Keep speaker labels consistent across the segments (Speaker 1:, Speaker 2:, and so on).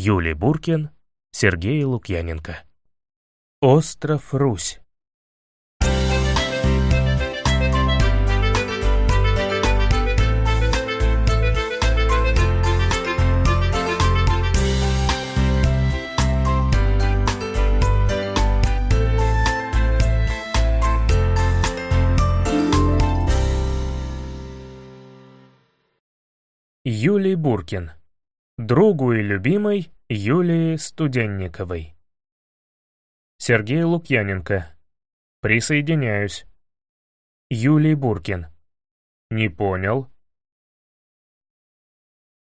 Speaker 1: Юлий Буркин, Сергей Лукьяненко. Остров Русь. Юлий Буркин. Другу и любимой Юлии Студенниковой. Сергей Лукьяненко. Присоединяюсь. Юлий Буркин. Не понял.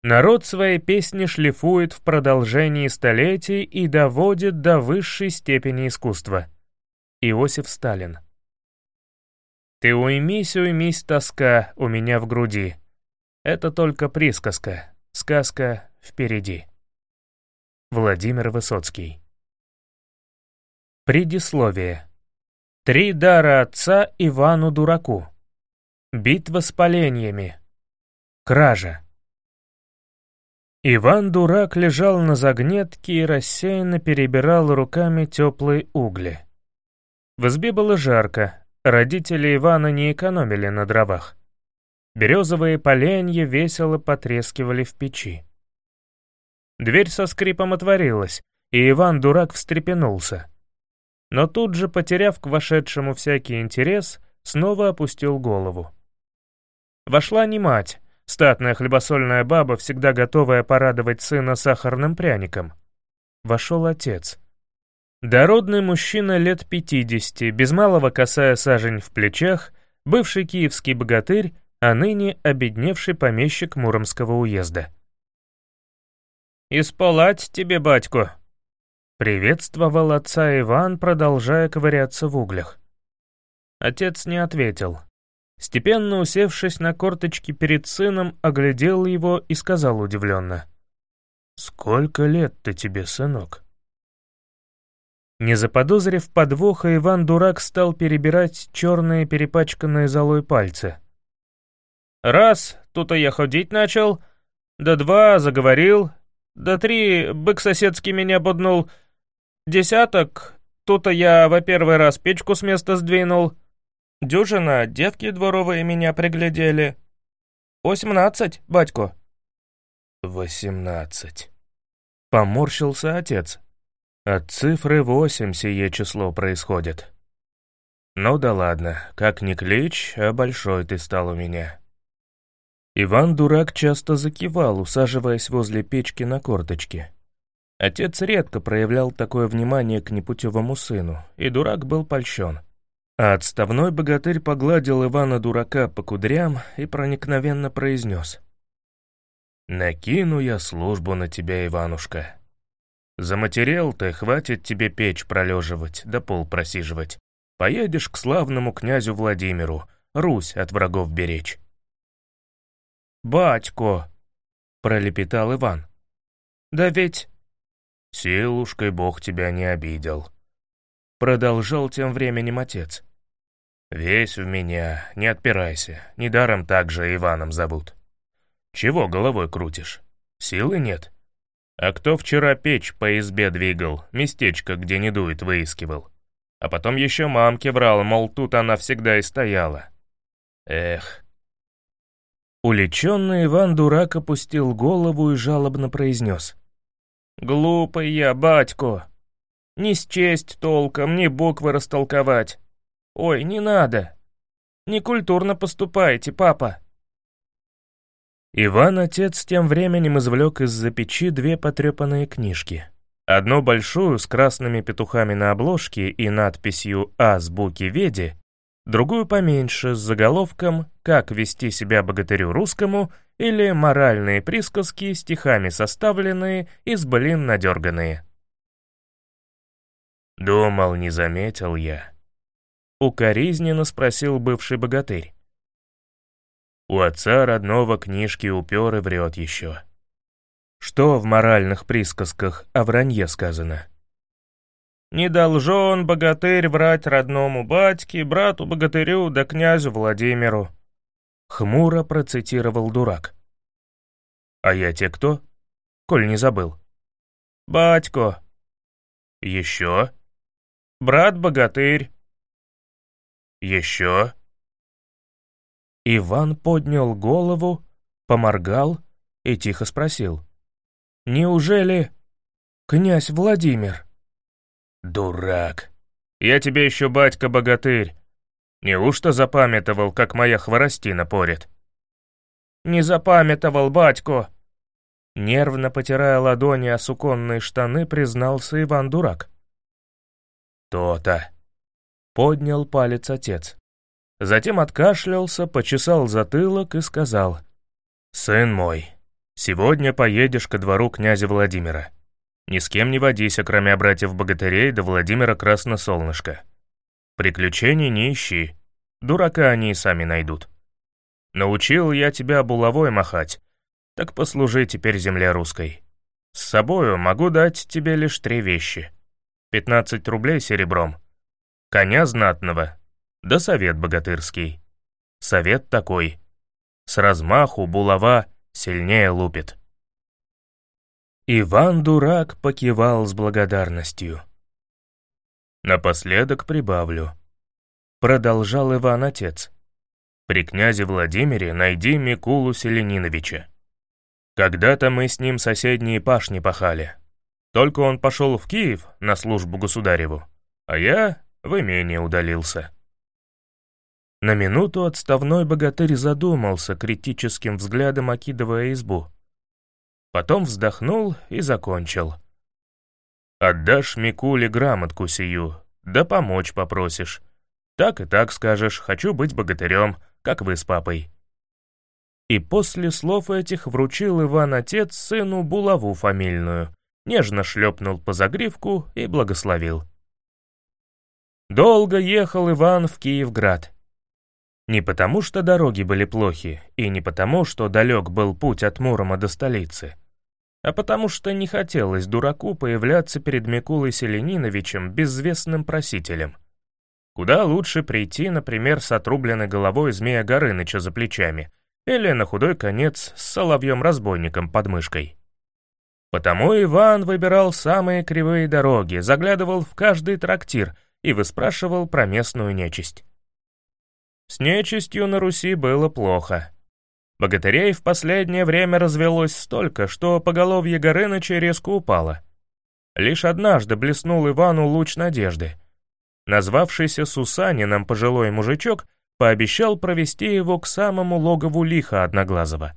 Speaker 1: Народ свои песни шлифует в продолжении столетий и доводит до высшей степени искусства. Иосиф Сталин. Ты уймись, уймись, тоска у меня в груди. Это только присказка, сказка впереди. Владимир Высоцкий. Предисловие. Три дара отца Ивану Дураку. Битва с поленьями. Кража. Иван Дурак лежал на загнетке и рассеянно перебирал руками теплые угли. В избе было жарко, родители Ивана не экономили на дровах. Березовые поленья весело потрескивали в печи. Дверь со скрипом отворилась, и Иван-дурак встрепенулся. Но тут же, потеряв к вошедшему всякий интерес, снова опустил голову. Вошла не мать, статная хлебосольная баба, всегда готовая порадовать сына сахарным пряником. Вошел отец. Дородный мужчина лет пятидесяти, без малого касая сажень в плечах, бывший киевский богатырь а ныне обедневший помещик Муромского уезда. «Исполать тебе, батько!» Приветствовал отца Иван, продолжая ковыряться в углях. Отец не ответил. Степенно усевшись на корточки перед сыном, оглядел его и сказал удивленно. «Сколько лет-то тебе, сынок?» Не заподозрив подвоха, Иван-дурак стал перебирать черные перепачканные золой пальцы — Раз, тут я ходить начал, да два, заговорил, да три, бык соседский меня боднул, десяток, тут я во первый раз печку с места сдвинул, дюжина, девки дворовые меня приглядели. Восемнадцать, батько. Восемнадцать. Поморщился отец. От цифры восемь сие число происходит. Ну да ладно, как ни клич, а большой ты стал у меня. Иван-дурак часто закивал, усаживаясь возле печки на корточке. Отец редко проявлял такое внимание к непутевому сыну, и дурак был польщен. А отставной богатырь погладил Ивана-дурака по кудрям и проникновенно произнес. «Накину я службу на тебя, Иванушка. Заматерел ты, хватит тебе печь пролеживать, да пол просиживать. Поедешь к славному князю Владимиру, Русь от врагов беречь. «Батько!» — пролепетал Иван. «Да ведь...» «Силушкой Бог тебя не обидел», — продолжал тем временем отец. «Весь в меня, не отпирайся, недаром так же Иваном зовут. Чего головой крутишь? Силы нет? А кто вчера печь по избе двигал, местечко, где не дует, выискивал? А потом еще мамке врал, мол, тут она всегда и стояла. Эх, Уличенный Иван Дурак опустил голову и жалобно произнес. «Глупый я, батько! Не счесть толком, ни буквы растолковать. Ой, не надо! Некультурно поступаете, папа!» Иван-отец тем временем извлек из-за печи две потрепанные книжки. Одну большую с красными петухами на обложке и надписью «Азбуки Веди», другую поменьше с заголовком «Как вести себя богатырю русскому» или «Моральные присказки, стихами составленные из блин надерганные». «Думал, не заметил я», — укоризненно спросил бывший богатырь. «У отца родного книжки упер и врет еще». Что в моральных присказках о вранье сказано? Не должен богатырь врать родному батьке, брату-богатырю да князю Владимиру. Хмуро процитировал дурак. А я те кто? Коль не забыл. «Батько».
Speaker 2: «Еще?»
Speaker 1: «Брат-богатырь».
Speaker 2: «Еще?»
Speaker 1: Иван поднял голову, поморгал и тихо спросил. «Неужели князь Владимир?»
Speaker 2: «Дурак! Я тебе еще батька-богатырь. Неужто запамятовал, как моя хворостина порит?»
Speaker 1: «Не запамятовал, батько!» Нервно потирая ладони о суконные штаны, признался Иван-дурак.
Speaker 2: «То-то!»
Speaker 1: — поднял палец отец. Затем откашлялся, почесал затылок и сказал.
Speaker 2: «Сын мой, сегодня поедешь ко двору князя Владимира. Ни с кем не водись, кроме братьев-богатырей до Владимира Красносолнышка. Приключений не ищи, дурака они и сами найдут. Научил я тебя булавой махать, так послужи теперь земле русской. С собою могу дать тебе лишь три вещи. 15 рублей серебром, коня знатного, да совет богатырский. Совет такой. С размаху булава сильнее лупит.
Speaker 1: Иван-дурак покивал с благодарностью.
Speaker 2: «Напоследок прибавлю», — продолжал Иван-отец. «При князе Владимире найди Микулу Селениновича. Когда-то мы с ним соседние пашни пахали. Только он пошел в Киев на службу государеву, а я в имение удалился».
Speaker 1: На минуту отставной богатырь задумался, критическим взглядом окидывая избу. Потом вздохнул и закончил.
Speaker 2: «Отдашь Микуле грамотку сию, да помочь попросишь. Так и так скажешь, хочу быть богатырем, как вы с папой».
Speaker 1: И после слов этих вручил Иван-отец сыну булаву фамильную, нежно шлепнул по загривку и благословил. Долго ехал Иван в Киевград. Не потому, что дороги были плохи, и не потому, что далек был путь от Мурома до столицы, а потому что не хотелось дураку появляться перед Микулой Селениновичем безвестным просителем. Куда лучше прийти, например, с отрубленной головой змея Горыныча за плечами или, на худой конец, с соловьем-разбойником под мышкой. Потому Иван выбирал самые кривые дороги, заглядывал в каждый трактир и выспрашивал про местную нечисть. С нечистью на Руси было плохо. Богатырей в последнее время развелось столько, что поголовье Горыныча резко упало. Лишь однажды блеснул Ивану луч надежды. Назвавшийся Сусанином пожилой мужичок пообещал провести его к самому логову лиха Одноглазого.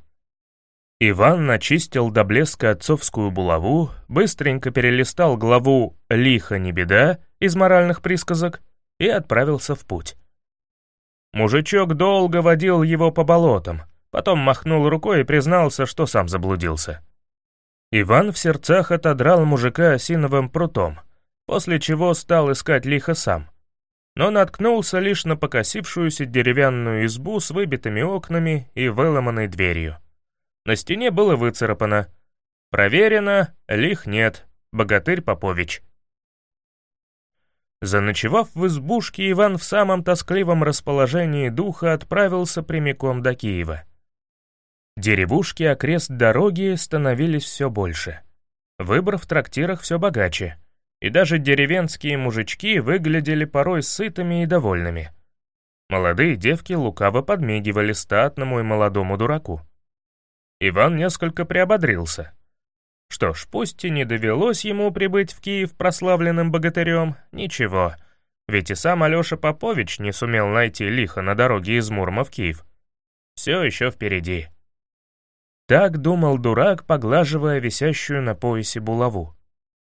Speaker 1: Иван начистил до блеска отцовскую булаву, быстренько перелистал главу «Лиха не беда» из моральных присказок и отправился в путь. Мужичок долго водил его по болотам, потом махнул рукой и признался, что сам заблудился. Иван в сердцах отодрал мужика осиновым прутом, после чего стал искать лихо сам. Но наткнулся лишь на покосившуюся деревянную избу с выбитыми окнами и выломанной дверью. На стене было выцарапано «Проверено, лих нет, богатырь Попович». Заночевав в избушке, Иван в самом тоскливом расположении духа отправился прямиком до Киева. Деревушки окрест дороги становились все больше. Выбор в трактирах все богаче, и даже деревенские мужички выглядели порой сытыми и довольными. Молодые девки лукаво подмигивали статному и молодому дураку. Иван несколько приободрился — что ж, пусть и не довелось ему прибыть в Киев прославленным богатырем, ничего, ведь и сам Алёша Попович не сумел найти лихо на дороге из Мурма в Киев. Все еще впереди. Так думал дурак, поглаживая висящую на поясе булаву.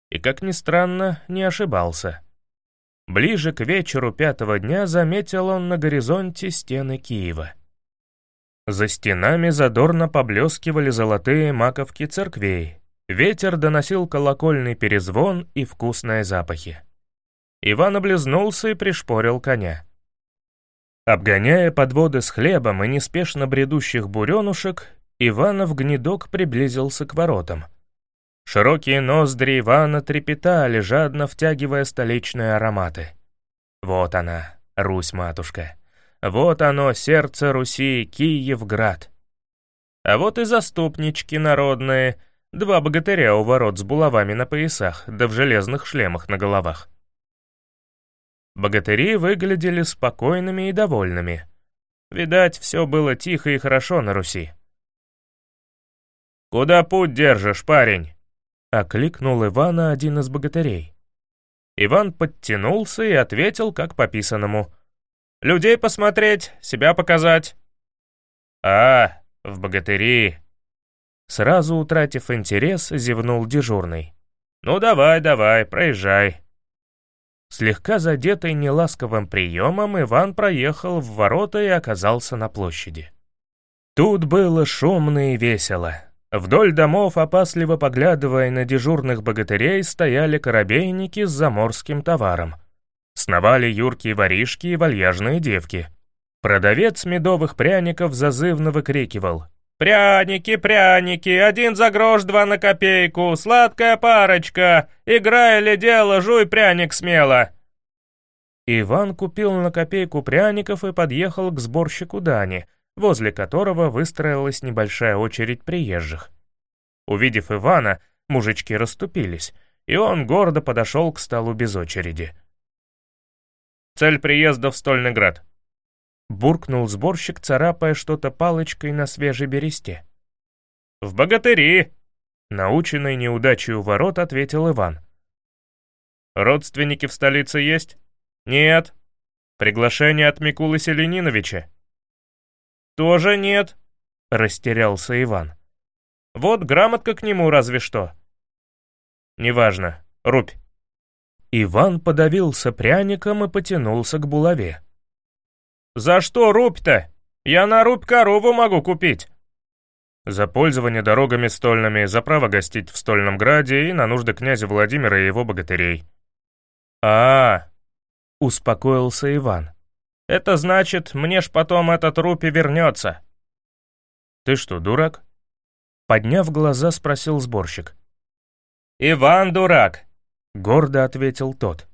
Speaker 1: И, как ни странно, не ошибался. Ближе к вечеру пятого дня заметил он на горизонте стены Киева. За стенами задорно поблескивали золотые маковки церквей, Ветер доносил колокольный перезвон и вкусные запахи. Иван облизнулся и пришпорил коня. Обгоняя подводы с хлебом и неспешно бредущих буренушек, Иванов гнедок приблизился к воротам. Широкие ноздри Ивана трепетали, жадно втягивая столичные ароматы. Вот она, Русь-матушка. Вот оно, сердце Руси, Киевград. А вот и заступнички народные — два богатыря у ворот с булавами на поясах, да в железных шлемах на головах. Богатыри выглядели спокойными и довольными. Видать, все было тихо и хорошо на Руси. «Куда путь держишь, парень?» — окликнул Ивана один из богатырей. Иван подтянулся и ответил, как по писанному. «Людей посмотреть, себя показать». «А, в богатыри!» Сразу утратив интерес, зевнул дежурный. «Ну давай, давай, проезжай». Слегка задетый неласковым приемом, Иван проехал в ворота и оказался на площади. Тут было шумно и весело. Вдоль домов, опасливо поглядывая на дежурных богатырей, стояли корабейники с заморским товаром. Сновали юркие воришки и вальяжные девки. Продавец медовых пряников зазывно выкрикивал «Пряники, пряники, один за грош, два на копейку, сладкая парочка, играй ли дело, жуй пряник смело!» Иван купил на копейку пряников и подъехал к сборщику Дани, возле которого выстроилась небольшая очередь приезжих. Увидев Ивана, мужички расступились, и он гордо подошел к столу без очереди. «Цель приезда в Стольный град», Буркнул сборщик, царапая что-то палочкой на свежей бересте. «В богатыри!» Наученный неудачей у ворот, ответил Иван. «Родственники в столице есть?» «Нет». «Приглашение от Микулы Селениновича?» «Тоже нет», — растерялся Иван. «Вот грамотка к нему разве что». «Неважно. Рубь». Иван подавился пряником и потянулся к булаве. «За что рубь-то? Я на рубь корову могу купить». За пользование дорогами стольными, за право гостить в Стольном Граде и на нужды князя Владимира и его богатырей. а, -а, -а успокоился Иван. «Это значит, мне ж потом этот рупи вернется». «Ты что, дурак?» Подняв глаза, спросил сборщик. «Иван дурак», — гордо ответил тот.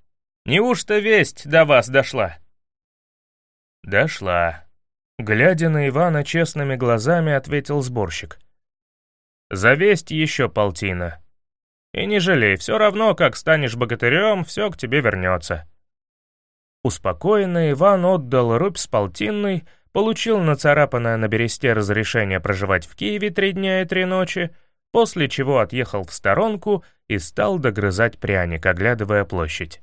Speaker 1: «Неужто весть до вас дошла?» «Дошла». Глядя на Ивана честными глазами, ответил сборщик. «Завесть еще полтина. И не жалей, все равно, как станешь богатырем, все к тебе вернется». Успокоенный Иван отдал рубь с полтинной, получил нацарапанное на бересте разрешение проживать в Киеве три дня и три ночи, после чего отъехал в сторонку и стал догрызать пряник, оглядывая площадь.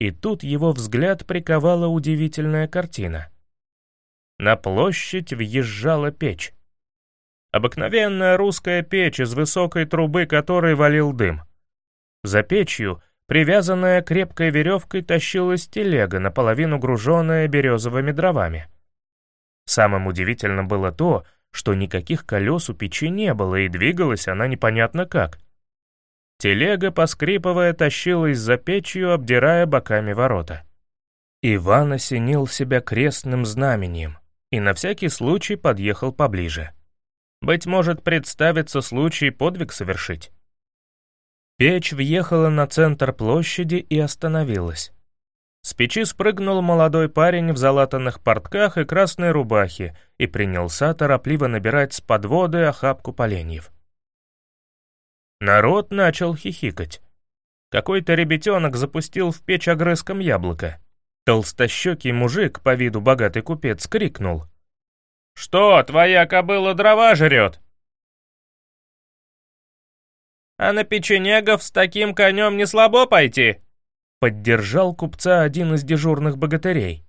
Speaker 1: И тут его взгляд приковала удивительная картина. На площадь въезжала печь. Обыкновенная русская печь из высокой трубы, которой валил дым. За печью, привязанная крепкой веревкой, тащилась телега, наполовину груженная березовыми дровами. Самым удивительным было то, что никаких колес у печи не было, и двигалась она непонятно как. Телега, поскрипывая, тащилась за печью, обдирая боками ворота. Иван осенил себя крестным знамением и на всякий случай подъехал поближе. Быть может, представится случай подвиг совершить. Печь въехала на центр площади и остановилась. С печи спрыгнул молодой парень в залатанных портках и красной рубахе и принялся торопливо набирать с подводы охапку поленьев. Народ начал хихикать. Какой-то ребятенок запустил в печь огрызком яблоко. Толстощекий мужик, по виду богатый купец, крикнул. «Что, твоя кобыла дрова жрет?» «А на печенегов с таким конем не слабо пойти?» Поддержал купца один из дежурных богатырей.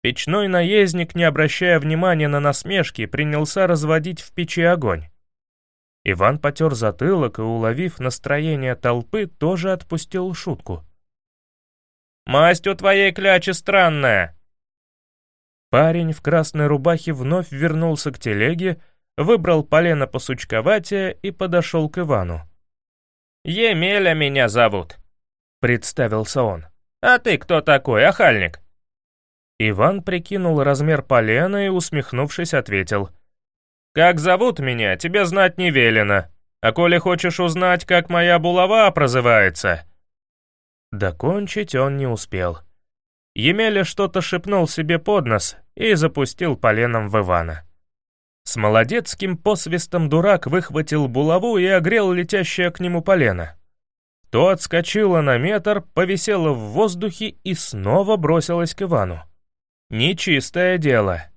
Speaker 1: Печной наездник, не обращая внимания на насмешки, принялся разводить в печи огонь. Иван потер затылок и, уловив настроение толпы, тоже отпустил шутку. «Масть у твоей клячи странная!» Парень в красной рубахе вновь вернулся к телеге, выбрал полено посучковатее и подошел к Ивану. «Емеля меня зовут», — представился он. «А ты кто такой, охальник?» Иван прикинул размер полена и, усмехнувшись, ответил — как зовут меня, тебе знать не велено. А коли хочешь узнать, как моя булава прозывается...» Докончить он не успел. Емеля что-то шепнул себе под нос и запустил поленом в Ивана. С молодецким посвистом дурак выхватил булаву и огрел летящее к нему полено. То отскочила на метр, повисела в воздухе и снова бросилась к Ивану. «Нечистое дело», —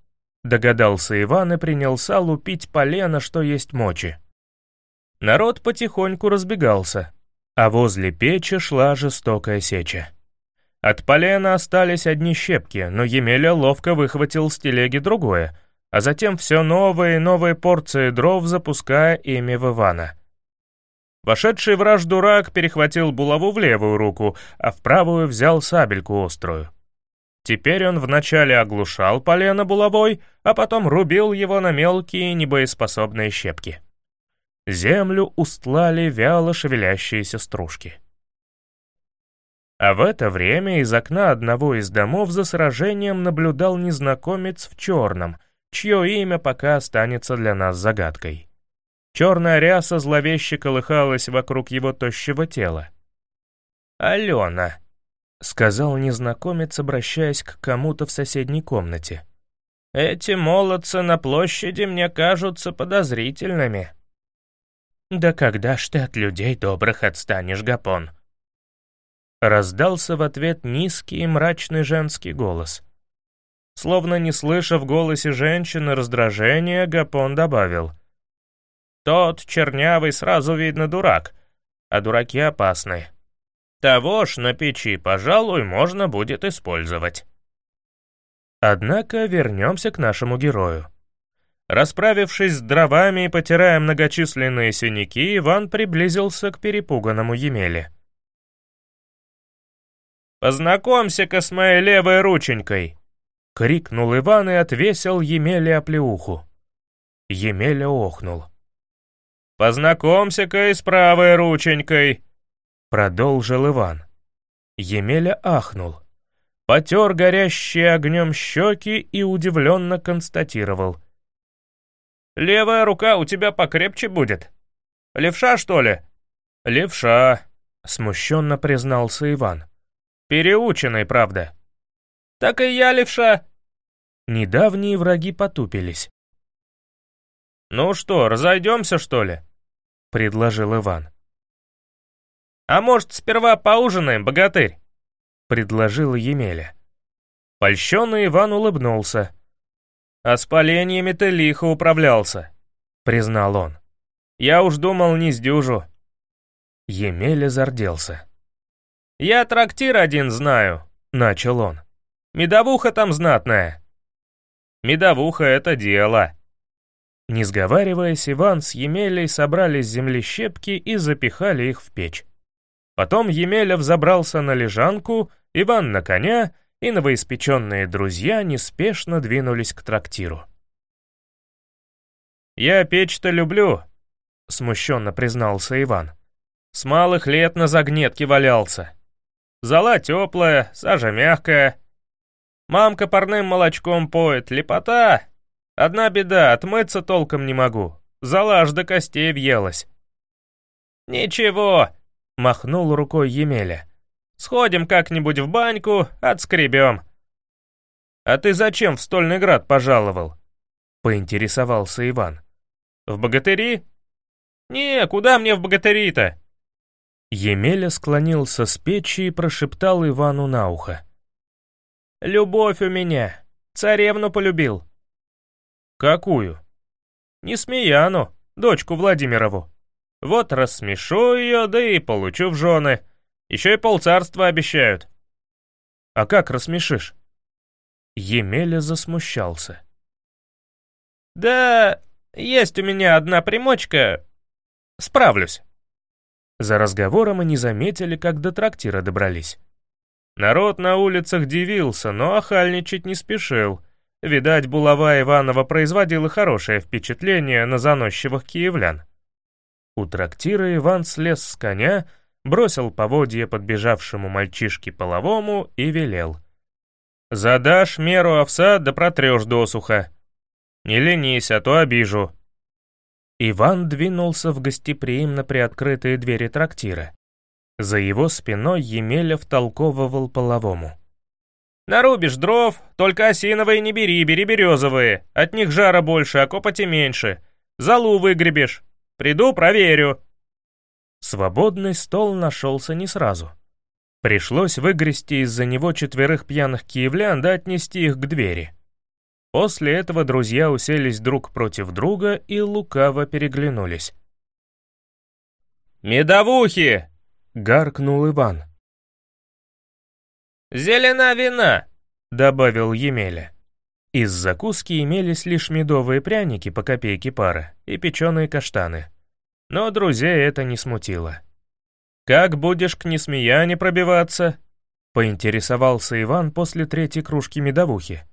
Speaker 1: догадался Иван и принялся лупить полено, что есть мочи. Народ потихоньку разбегался, а возле печи шла жестокая сеча. От полена остались одни щепки, но Емеля ловко выхватил с телеги другое, а затем все новые и новые порции дров, запуская ими в Ивана. Вошедший враж дурак перехватил булаву в левую руку, а в правую взял сабельку острую. Теперь он вначале оглушал полено булавой, а потом рубил его на мелкие небоеспособные щепки. Землю устлали вяло шевелящиеся стружки. А в это время из окна одного из домов за сражением наблюдал незнакомец в черном, чье имя пока останется для нас загадкой. Черная ряса зловеще колыхалась вокруг его тощего тела. «Алена», — сказал незнакомец, обращаясь к кому-то в соседней комнате. «Эти молодцы на площади мне кажутся подозрительными». «Да когда ж ты от людей добрых отстанешь, Гапон?» Раздался в ответ низкий и мрачный женский голос. Словно не слыша в голосе женщины раздражения, Гапон добавил. «Тот чернявый сразу видно дурак, а дураки опасны. Того ж на печи, пожалуй, можно будет использовать». Однако вернемся к нашему герою. Расправившись с дровами и потирая многочисленные синяки, Иван приблизился к перепуганному Емеле. «Познакомься-ка с моей левой рученькой!» — крикнул Иван и отвесил Емеле оплеуху. Емеля охнул. «Познакомься-ка и с правой рученькой!» — продолжил Иван. Емеля ахнул, потер горящие огнем щеки и удивленно констатировал. «Левая рука у тебя покрепче будет. Левша, что ли?» «Левша», — смущенно признался Иван. Переученный, правда. Так и я левша. Недавние враги потупились. «Ну что, разойдемся, что ли?» — предложил Иван. «А может, сперва поужинаем, богатырь?» — предложил Емеля. Польщенный Иван улыбнулся. «А с поленьями ты лихо управлялся», — признал он. «Я уж думал, не сдюжу». Емеля зарделся. «Я трактир один знаю», — начал он. «Медовуха там знатная». «Медовуха — это дело». Не сговариваясь, Иван с Емелей собрали с земли щепки и запихали их в печь. Потом Емеля взобрался на лежанку, Иван на коня, и новоиспеченные друзья неспешно двинулись к трактиру. «Я печь-то люблю», — смущенно признался Иван. «С малых лет на загнетке валялся. Зола теплая, сажа мягкая. Мамка парным молочком поет, лепота. Одна беда, отмыться толком не могу. Зола аж до костей въелась. «Ничего», — махнул рукой Емеля. «Сходим как-нибудь в баньку, отскребем». «А ты зачем в Стольный Град пожаловал?» — поинтересовался Иван. «В богатыри?» «Не, куда мне в богатыри-то?» Емеля склонился с печи и прошептал Ивану на ухо. «Любовь у меня. Царевну полюбил». «Какую?» «Несмеяну, дочку Владимирову. Вот рассмешу ее, да и получу в жены. Еще и полцарства обещают». «А как рассмешишь?» Емеля засмущался. «Да, есть у меня одна примочка. Справлюсь». За разговором они заметили, как до трактира добрались. Народ на улицах дивился, но охальничать не спешил. Видать, булава Иванова производила хорошее впечатление на заносчивых киевлян. У трактира Иван слез с коня, бросил поводье подбежавшему мальчишке половому и велел. «Задашь меру овса, да протрешь досуха. Не ленись, а то обижу». Иван двинулся в гостеприимно приоткрытые двери трактира. За его спиной Емеля втолковывал половому. Нарубишь дров, только осиновые не бери, бери березовые. От них жара больше, а копоти меньше. Залу выгребешь. Приду, проверю». Свободный стол нашелся не сразу. Пришлось выгрести из-за него четверых пьяных киевлян да отнести их к двери. После этого друзья уселись друг против друга и лукаво переглянулись. «Медовухи!» — гаркнул Иван. «Зелена вина!» — добавил Емеля. Из закуски имелись лишь медовые пряники по копейке пара и печеные каштаны. Но друзей это не смутило. «Как будешь к несмеяне пробиваться?» — поинтересовался Иван после третьей кружки медовухи.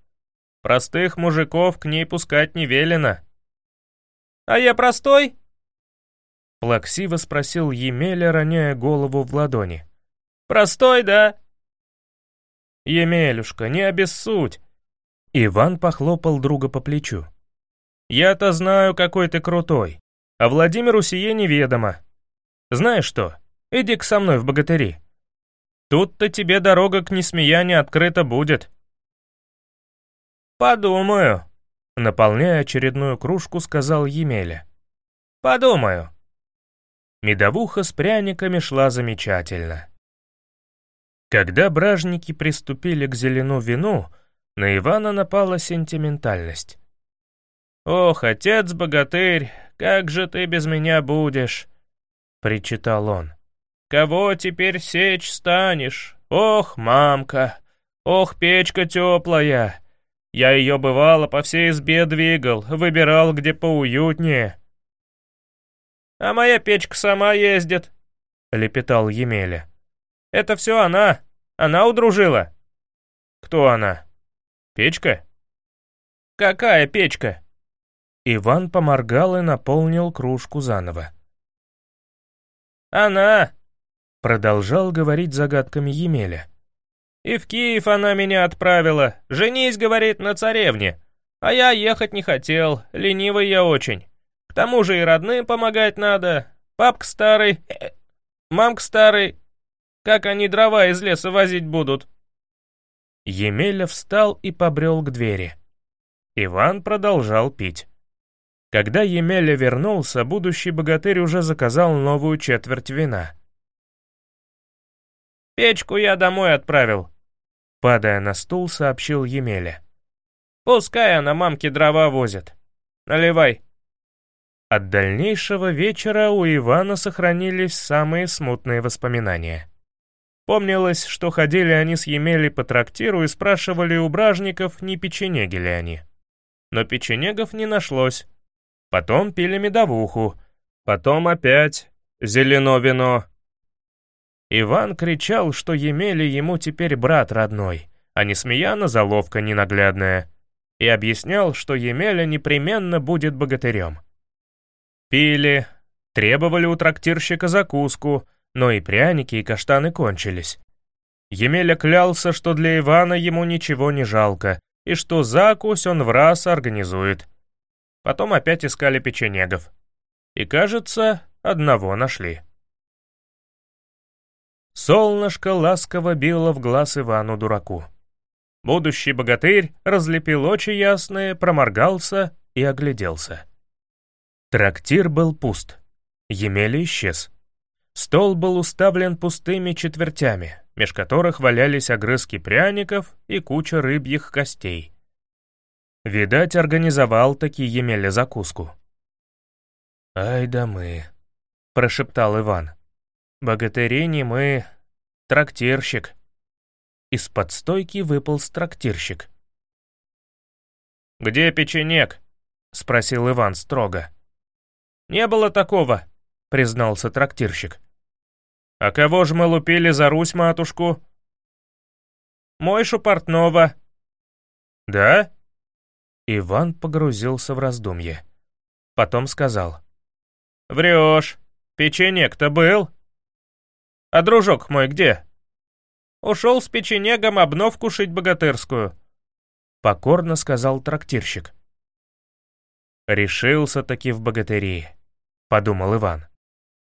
Speaker 1: «Простых мужиков к ней пускать не велено». «А я простой?» Плаксиво спросил Емеля, роняя голову в ладони. «Простой, да?» «Емелюшка, не обессудь!» Иван похлопал друга по плечу. «Я-то знаю, какой ты крутой, а Владимиру сие неведомо. Знаешь что, иди-ка со мной в богатыри. Тут-то тебе дорога к несмеяне открыта будет». «Подумаю», — наполняя очередную кружку, сказал Емеля. «Подумаю». Медовуха с пряниками шла замечательно. Когда бражники приступили к зелену вину, на Ивана напала сентиментальность. «Ох, отец-богатырь, как же ты без меня будешь?» — причитал он. «Кого теперь сечь станешь? Ох, мамка! Ох, печка теплая! Я ее, бывало, по всей избе двигал, выбирал, где поуютнее». «А моя печка сама ездит», — лепетал Емеля. Это все она. Она удружила. Кто она? Печка? Какая печка? Иван поморгал и наполнил кружку заново. Она, продолжал говорить загадками Емеля. И в Киев она меня отправила. Женись, говорит, на царевне. А я ехать не хотел, ленивый я очень. К тому же и родным помогать надо. Папка старый, э, мамка старый, как они дрова из леса возить будут?» Емеля встал и побрел к двери. Иван продолжал пить. Когда Емеля вернулся, будущий богатырь уже заказал новую четверть вина. «Печку я домой отправил», — падая на стул, сообщил Емеля. «Пускай она мамке дрова возит. Наливай». От дальнейшего вечера у Ивана сохранились самые смутные воспоминания. Помнилось, что ходили они с Емели по трактиру и спрашивали у бражников, не печенеги ли они. Но печенегов не нашлось. Потом пили медовуху. Потом опять зелено вино. Иван кричал, что Емели ему теперь брат родной, а не смеяна заловка ненаглядная, и объяснял, что Емеля непременно будет богатырем. Пили, требовали у трактирщика закуску — но и пряники, и каштаны кончились. Емеля клялся, что для Ивана ему ничего не жалко, и что закусь он в раз организует. Потом опять искали печенегов. И, кажется, одного нашли. Солнышко ласково било в глаз Ивану-дураку. Будущий богатырь разлепил очи ясные, проморгался и огляделся. Трактир был пуст. Емеля исчез. Стол был уставлен пустыми четвертями, меж которых валялись огрызки пряников и куча рыбьих костей. Видать, организовал таки Емеля закуску. «Ай да мы», — прошептал Иван. «Богатыри не мы, трактирщик». Из-под стойки выполз трактирщик. «Где печенек?» — спросил Иван строго. «Не было такого», — признался трактирщик. «А кого ж мы лупили за Русь, матушку?» «Мойшу портного». «Да?» Иван погрузился в раздумье. Потом сказал. «Врешь. Печенек-то был?» «А дружок мой где?» «Ушел с печенегом обновку шить богатырскую», — покорно сказал трактирщик. «Решился-таки в богатыри», — подумал Иван.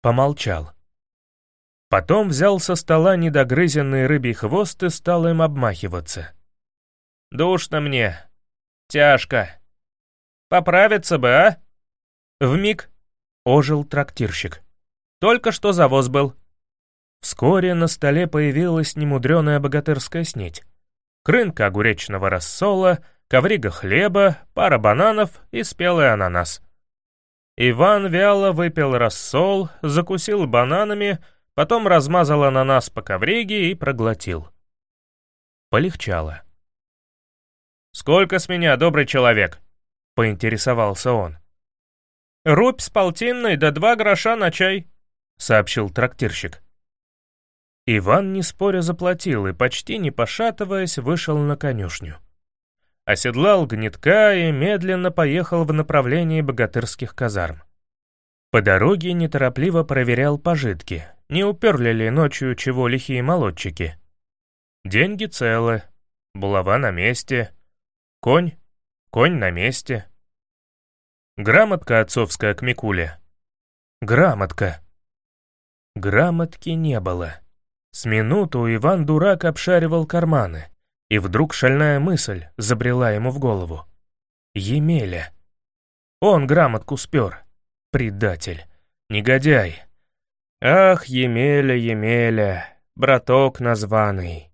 Speaker 1: Помолчал. Потом взял со стола недогрызенный рыбий хвост и стал им обмахиваться. Душно мне. Тяжко. Поправиться бы, а? Вмиг ожил трактирщик. Только что завоз был. Вскоре на столе появилась немудреная богатырская снеть. Крынка огуречного рассола, коврига хлеба, пара бананов и спелый ананас. Иван вяло выпил рассол, закусил бананами, потом размазал ананас по ковриге и проглотил. Полегчало. «Сколько с меня, добрый человек?» — поинтересовался он. «Рубь с полтинной да два гроша на чай», — сообщил трактирщик. Иван, не споря, заплатил и, почти не пошатываясь, вышел на конюшню. Оседлал гнетка и медленно поехал в направлении богатырских казарм. По дороге неторопливо проверял пожитки, не уперли ли ночью чего лихие молодчики. Деньги целы, булава на месте, конь, конь на месте. Грамотка отцовская к Микуле. Грамотка. Грамотки не было. С минуту Иван Дурак обшаривал карманы, и вдруг шальная мысль забрела ему в голову. Емеля. Он грамотку спер. Предатель. Негодяй. Ах, Емеля, Емеля, браток названный.